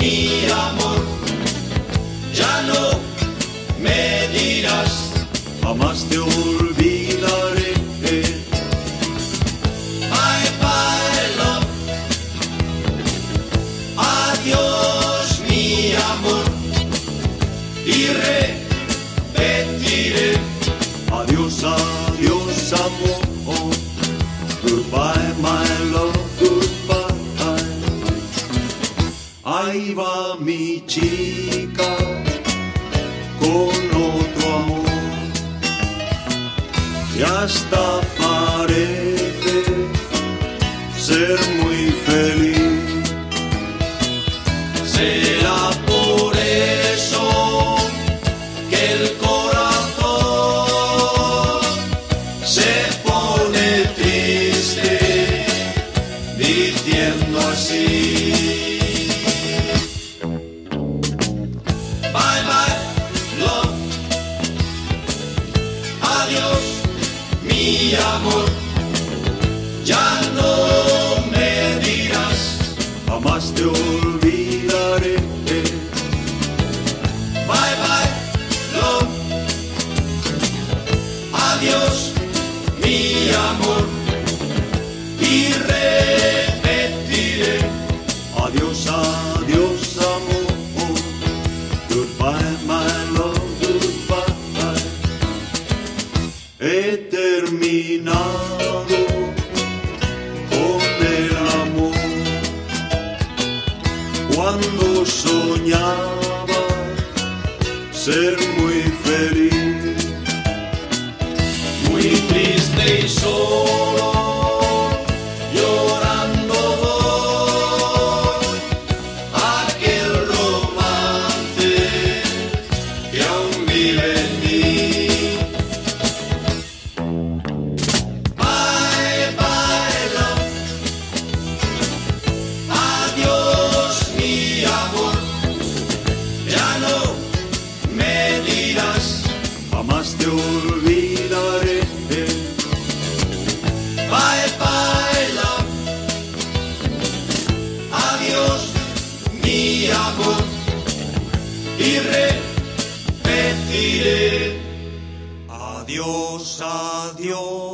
mi amor, ya no me dirás, jamás te olvidaré. Bye bye love, adiós mi amor, y repetiré, adiós, adiós. chica con otro amor y hasta parece ser muy feliz. Será por eso que el corazón se pone triste diciendo así. Amor. Ya no me dirás, jamás te olvidaré. Bye bye, love. Adiós, mi amor. Y repetiré, adiós, adiós, amor. Goodbye, my terminado con el amor cuando soñaba ser muy feliz, muy triste y solo. Me dirás, jamás te olvidaré. Bye, bye, love. Adiós, mi amor. Y repetiré. Adiós, adiós.